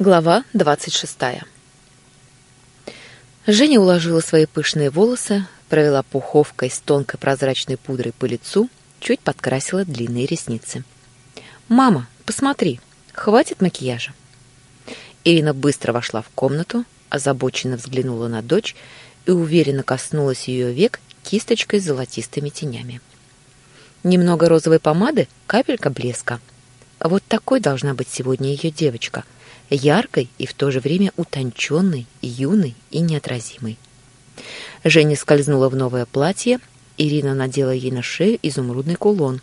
Глава двадцать шестая. Женя уложила свои пышные волосы, провела пуховкой с тонкой прозрачной пудрой по лицу, чуть подкрасила длинные ресницы. «Мама, посмотри, хватит макияжа?» Ирина быстро вошла в комнату, озабоченно взглянула на дочь и уверенно коснулась ее век кисточкой с золотистыми тенями. Немного розовой помады, капелька блеска. Вот такой должна быть сегодня ее девочка — яркой и в то же время утонченной, юной и неотразимой. Женя скользнула в новое платье, Ирина надела ей на шею изумрудный кулон.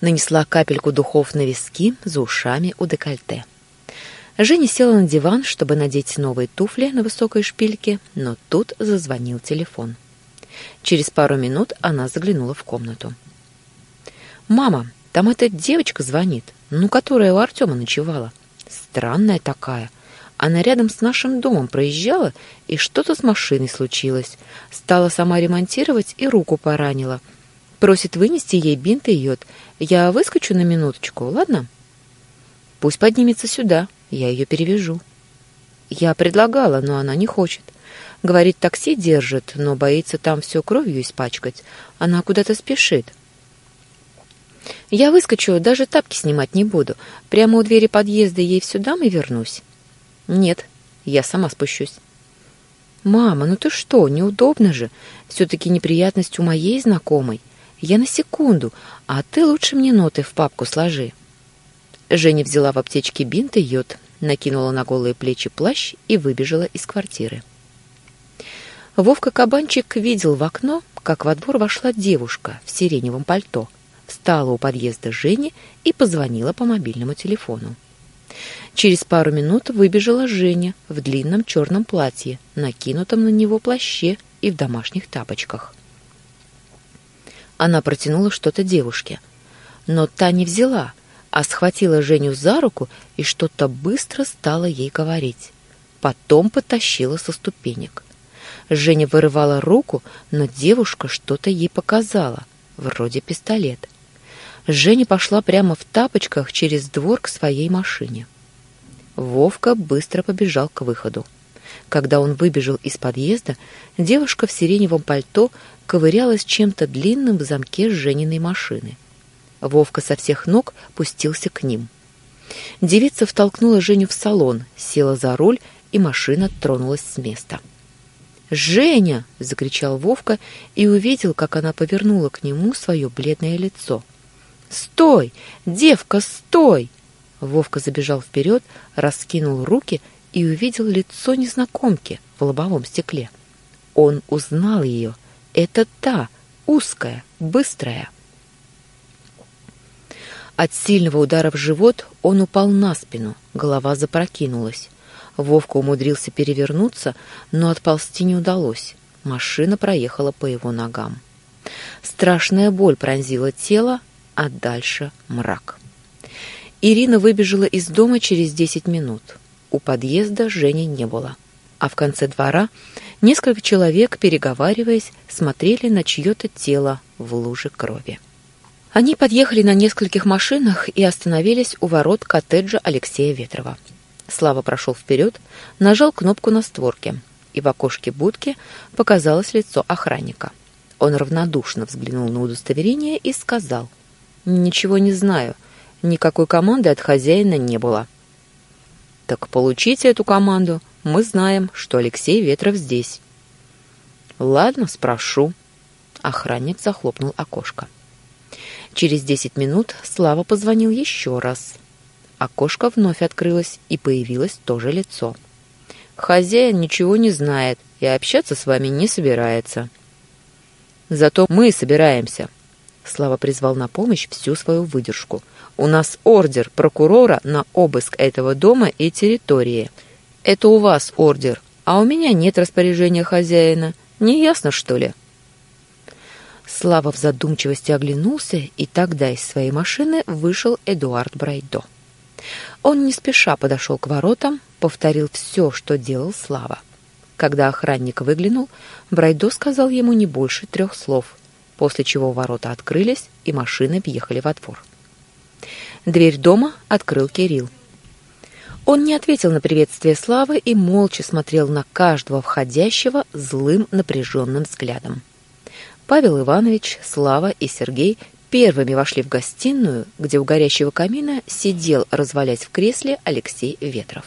Нанесла капельку духов на виски, за ушами у декольте. Женя села на диван, чтобы надеть новые туфли на высокой шпильке, но тут зазвонил телефон. Через пару минут она заглянула в комнату. «Мама, там эта девочка звонит, ну, которая у Артема ночевала. Странная такая. Она рядом с нашим домом проезжала, и что-то с машиной случилось. Стала сама ремонтировать и руку поранила. Просит вынести ей бинт и йод. Я выскочу на минуточку, ладно? Пусть поднимется сюда, я ее перевяжу. Я предлагала, но она не хочет. Говорит, такси держит, но боится там все кровью испачкать. Она куда-то спешит. Я выскочу, даже тапки снимать не буду. Прямо у двери подъезда ей все дам и вернусь. Нет, я сама спущусь. Мама, ну ты что, неудобно же. Все-таки неприятность у моей знакомой. Я на секунду, а ты лучше мне ноты в папку сложи. Женя взяла в аптечке бинт и йод, накинула на голые плечи плащ и выбежала из квартиры. Вовка Кабанчик видел в окно, как во двор вошла девушка в сиреневом пальто — встала у подъезда Жени и позвонила по мобильному телефону. Через пару минут выбежала Женя в длинном черном платье, накинутом на него плаще и в домашних тапочках. Она протянула что-то девушке, но та не взяла, а схватила Женю за руку и что-то быстро стала ей говорить. Потом потащила со ступенек. Женя вырывала руку, но девушка что-то ей показала, вроде пистолет. Женя пошла прямо в тапочках через двор к своей машине. Вовка быстро побежал к выходу. Когда он выбежал из подъезда, девушка в сиреневом пальто ковырялась чем-то длинным в замке Жениной машины. Вовка со всех ног пустился к ним. Девица втолкнула Женю в салон, села за руль, и машина тронулась с места. «Женя!» — закричал Вовка и увидел, как она повернула к нему свое бледное лицо — «Стой! Девка, стой!» Вовка забежал вперед, раскинул руки и увидел лицо незнакомки в лобовом стекле. Он узнал ее. Это та, узкая, быстрая. От сильного удара в живот он упал на спину, голова запрокинулась. Вовка умудрился перевернуться, но отползти не удалось. Машина проехала по его ногам. Страшная боль пронзила тело, а дальше мрак. Ирина выбежала из дома через десять минут. У подъезда Жени не было. А в конце двора несколько человек, переговариваясь, смотрели на чье-то тело в луже крови. Они подъехали на нескольких машинах и остановились у ворот коттеджа Алексея Ветрова. Слава прошел вперед, нажал кнопку на створке, и в окошке будки показалось лицо охранника. Он равнодушно взглянул на удостоверение и сказал — Ничего не знаю. Никакой команды от хозяина не было. Так получите эту команду. Мы знаем, что Алексей Ветров здесь. Ладно, спрошу. Охранник захлопнул окошко. Через десять минут Слава позвонил еще раз. Окошко вновь открылось, и появилось то же лицо. Хозяин ничего не знает и общаться с вами не собирается. Зато мы собираемся, Слава призвал на помощь всю свою выдержку. «У нас ордер прокурора на обыск этого дома и территории. Это у вас ордер, а у меня нет распоряжения хозяина. Не ясно, что ли?» Слава в задумчивости оглянулся, и тогда из своей машины вышел Эдуард Брайдо. Он не спеша подошел к воротам, повторил все, что делал Слава. Когда охранник выглянул, Брайдо сказал ему не больше трех слов — после чего ворота открылись, и машины въехали во двор. Дверь дома открыл Кирилл. Он не ответил на приветствие Славы и молча смотрел на каждого входящего злым напряженным взглядом. Павел Иванович, Слава и Сергей первыми вошли в гостиную, где у горящего камина сидел, развалясь в кресле, Алексей Ветров.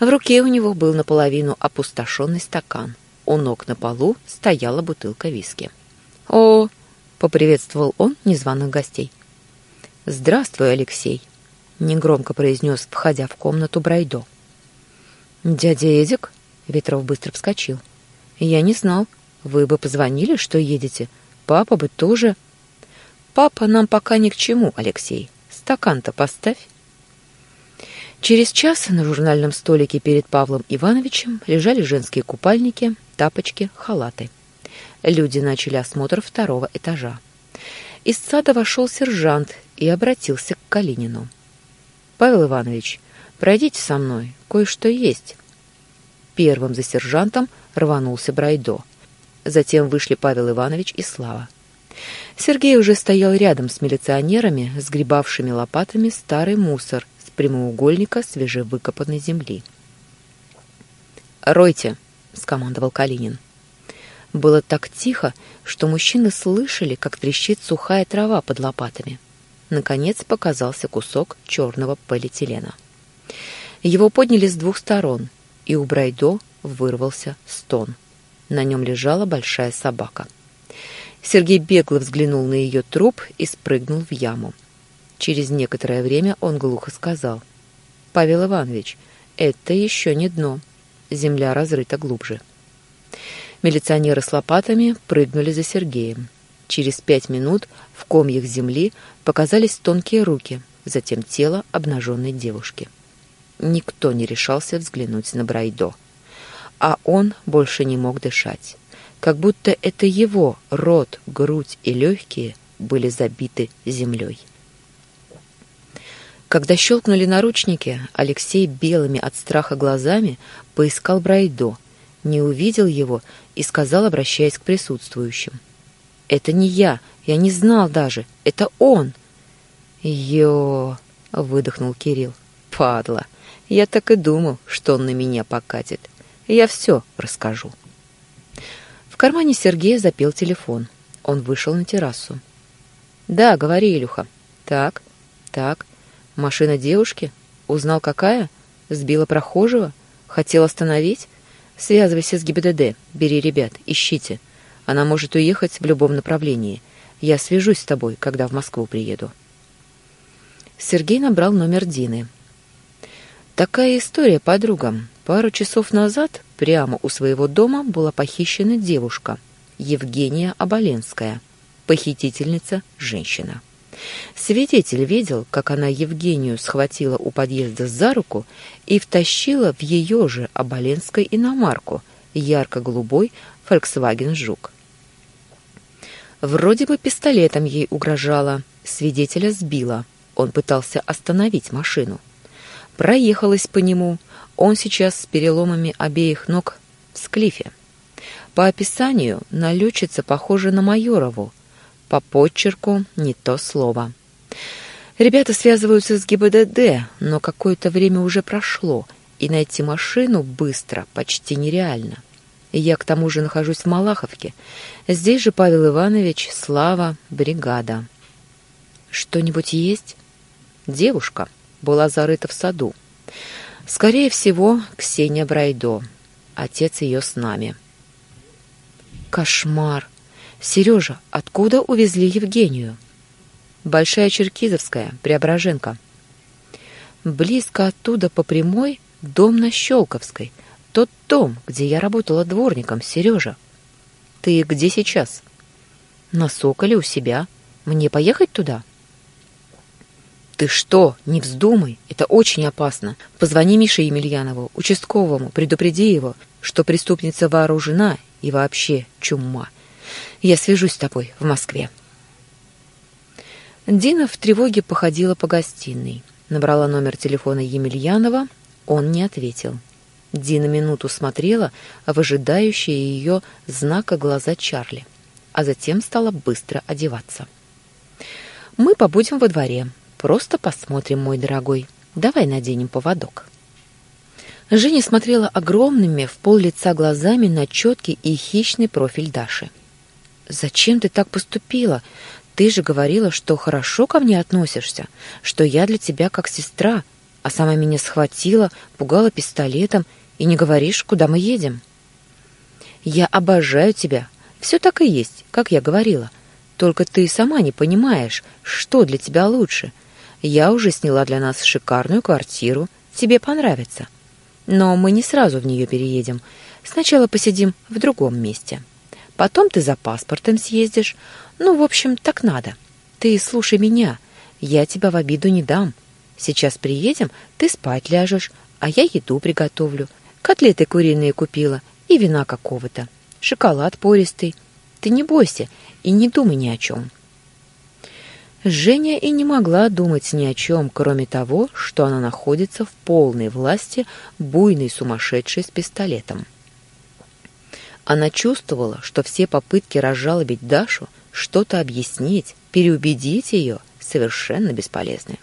В руке у него был наполовину опустошенный стакан. У ног на полу стояла бутылка виски. «О!» — поприветствовал он незваных гостей. «Здравствуй, Алексей!» — негромко произнес, входя в комнату Брайдо. «Дядя Эдик?» — Ветров быстро вскочил. «Я не знал. Вы бы позвонили, что едете. Папа бы тоже...» «Папа нам пока ни к чему, Алексей. Стакан-то поставь». Через час на журнальном столике перед Павлом Ивановичем лежали женские купальники, тапочки, халаты. Люди начали осмотр второго этажа. Из сада вошел сержант и обратился к Калинину. «Павел Иванович, пройдите со мной, кое-что есть». Первым за сержантом рванулся Брайдо. Затем вышли Павел Иванович и Слава. Сергей уже стоял рядом с милиционерами, сгребавшими лопатами старый мусор прямоугольника свежевыкопанной земли. «Ройте!» — скомандовал Калинин. Было так тихо, что мужчины слышали, как трещит сухая трава под лопатами. Наконец показался кусок черного полиэтилена. Его подняли с двух сторон, и у Брайдо вырвался стон. На нем лежала большая собака. Сергей бегло взглянул на ее труп и спрыгнул в яму. Через некоторое время он глухо сказал. «Павел Иванович, это еще не дно. Земля разрыта глубже». Милиционеры с лопатами прыгнули за Сергеем. Через пять минут в комьях земли показались тонкие руки, затем тело обнаженной девушки. Никто не решался взглянуть на Брайдо. А он больше не мог дышать. Как будто это его рот, грудь и легкие были забиты землей. Когда щелкнули наручники, Алексей белыми от страха глазами поискал Брайдо, не увидел его и сказал, обращаясь к присутствующим. «Это не я, я не знал даже, это он!» «Ё!» — выдохнул Кирилл. «Падла! Я так и думал, что он на меня покатит. Я все расскажу». В кармане Сергея запел телефон. Он вышел на террасу. «Да, говори, Илюха. Так, так. Машина девушки? Узнал, какая? Сбила прохожего? Хотел остановить? Связывайся с ГИБДД, бери ребят, ищите. Она может уехать в любом направлении. Я свяжусь с тобой, когда в Москву приеду. Сергей набрал номер Дины. Такая история, подруга. Пару часов назад прямо у своего дома была похищена девушка, Евгения Оболенская, похитительница женщина. Свидетель видел, как она Евгению схватила у подъезда за руку и втащила в ее же оболенской иномарку, ярко-голубой Volkswagen «Жук». Вроде бы пистолетом ей угрожала, свидетеля сбила. Он пытался остановить машину. Проехалась по нему. Он сейчас с переломами обеих ног в склифе. По описанию налетчица похожа на Майорову, по подчерку не то слово. Ребята связываются с ГИБДД, но какое-то время уже прошло, и найти машину быстро почти нереально. Я к тому же нахожусь в Малаховке. Здесь же Павел Иванович, Слава, бригада. Что-нибудь есть? Девушка была зарыта в саду. Скорее всего, Ксения Брайдо. Отец ее с нами. Кошмар! Сережа, откуда увезли Евгению? Большая Черкизовская, Преображенка. Близко оттуда по прямой дом на Щелковской. Тот дом, где я работала дворником, Сережа. Ты где сейчас? На Соколе у себя. Мне поехать туда? Ты что? Не вздумай. Это очень опасно. Позвони Мише Емельянову, участковому, предупреди его, что преступница вооружена и вообще чума. Я свяжусь с тобой в Москве. Дина в тревоге походила по гостиной. Набрала номер телефона Емельянова. Он не ответил. Дина минуту смотрела в ожидающие ее знака глаза Чарли, а затем стала быстро одеваться. «Мы побудем во дворе. Просто посмотрим, мой дорогой. Давай наденем поводок». Женя смотрела огромными в пол лица глазами на четкий и хищный профиль Даши. «Зачем ты так поступила? Ты же говорила, что хорошо ко мне относишься, что я для тебя как сестра, а сама меня схватила, пугала пистолетом и не говоришь, куда мы едем». «Я обожаю тебя. Все так и есть, как я говорила. Только ты сама не понимаешь, что для тебя лучше. Я уже сняла для нас шикарную квартиру. Тебе понравится. Но мы не сразу в нее переедем. Сначала посидим в другом месте. Потом ты за паспортом съездишь. Ну, в общем, так надо. Ты слушай меня. Я тебя в обиду не дам. Сейчас приедем, ты спать ляжешь, а я еду приготовлю. Котлеты куриные купила и вина какого-то. Шоколад пористый. Ты не бойся и не думай ни о чем. Женя и не могла думать ни о чем, кроме того, что она находится в полной власти буйной сумасшедшей с пистолетом. Она чувствовала, что все попытки разжалобить Дашу, что-то объяснить, переубедить ее совершенно бесполезны.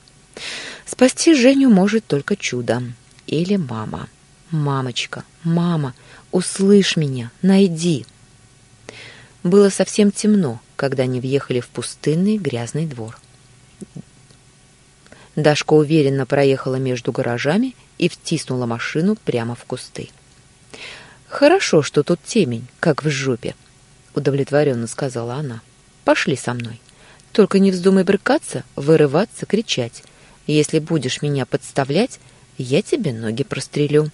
Спасти Женю может только чудо. Или мама. «Мамочка, мама, услышь меня, найди!» Было совсем темно, когда они въехали в пустынный грязный двор. Дашка уверенно проехала между гаражами и втиснула машину прямо в кусты. «Хорошо, что тут темень, как в жопе», — удовлетворенно сказала она. «Пошли со мной. Только не вздумай брыкаться, вырываться, кричать. Если будешь меня подставлять, я тебе ноги прострелю».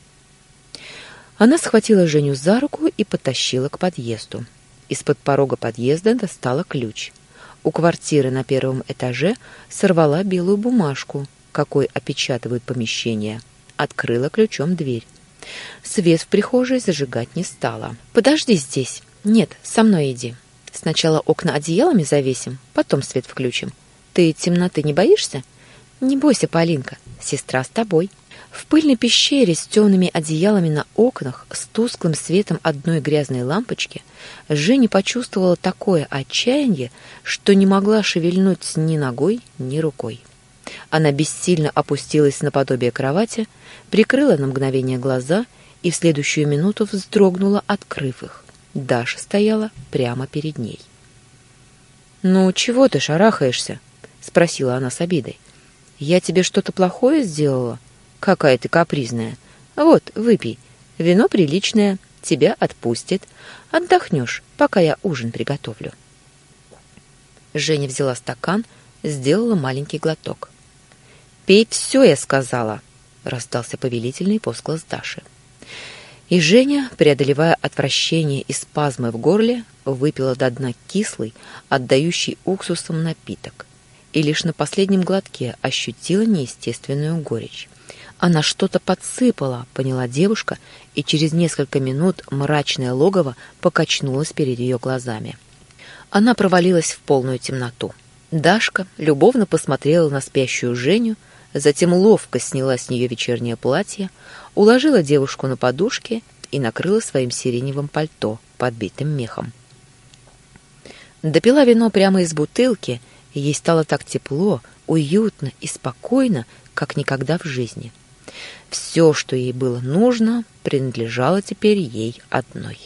Она схватила Женю за руку и потащила к подъезду. Из-под порога подъезда достала ключ. У квартиры на первом этаже сорвала белую бумажку, какой опечатывают помещение. Открыла ключом дверь. Свет в прихожей зажигать не стала. «Подожди здесь. Нет, со мной иди. Сначала окна одеялами завесим, потом свет включим. Ты темноты не боишься? Не бойся, Полинка, сестра с тобой». В пыльной пещере с темными одеялами на окнах, с тусклым светом одной грязной лампочки, Женя почувствовала такое отчаяние, что не могла шевельнуть ни ногой, ни рукой. Она бессильно опустилась на подобие кровати, прикрыла на мгновение глаза и в следующую минуту вздрогнула, открыв их. Даша стояла прямо перед ней. «Ну, чего ты шарахаешься?» — спросила она с обидой. «Я тебе что-то плохое сделала?» Какая ты капризная. Вот, выпей. Вино приличное, тебя отпустит. Отдохнешь, пока я ужин приготовлю. Женя взяла стакан, сделала маленький глоток. «Пей все, я сказала!» — раздался повелительный посклад Даши. И Женя, преодолевая отвращение и спазмы в горле, выпила до дна кислый, отдающий уксусом напиток, и лишь на последнем глотке ощутила неестественную горечь. Она что-то подсыпала, поняла девушка, и через несколько минут мрачное логово покачнулось перед ее глазами. Она провалилась в полную темноту. Дашка любовно посмотрела на спящую Женю, затем ловко сняла с нее вечернее платье, уложила девушку на подушке и накрыла своим сиреневым пальто, подбитым мехом. Допила вино прямо из бутылки, и ей стало так тепло, уютно и спокойно, как никогда в жизни. Все, что ей было нужно, принадлежало теперь ей одной.